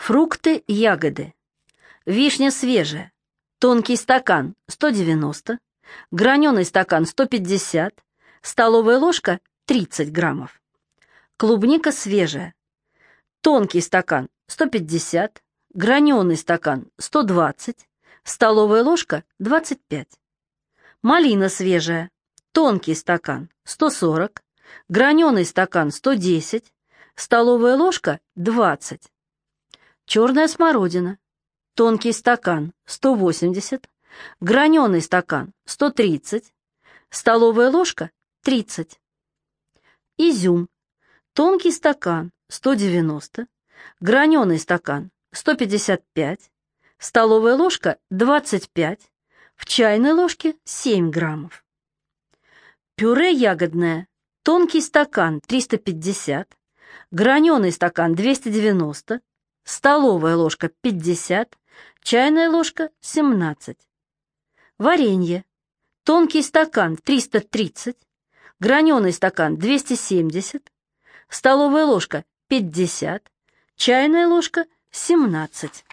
Фрукты, ягоды. Вишня свежая. Тонкий стакан 190, граненый стакан 150, столовая ложка 30 граммов. Клубника свежая. Тонкий стакан 150, граненый стакан 120, столовая ложка 25. Малина свежая. Тонкий стакан 140, граненый стакан 110, столовая ложка 20. Черная смородина. Тонкий стакан 180, граненый стакан 130, столовая ложка 30. Изюм. Тонкий стакан 190, граненый стакан 155, столовая ложка 25, в чайной ложке 7 граммов. Пюре ягодное, тонкий стакан 350, граненый стакан 290, столовая ложка 50, чайная ложка 17. Варенье, тонкий стакан 330, граненый стакан 270, столовая ложка 50, чайная ложка 17.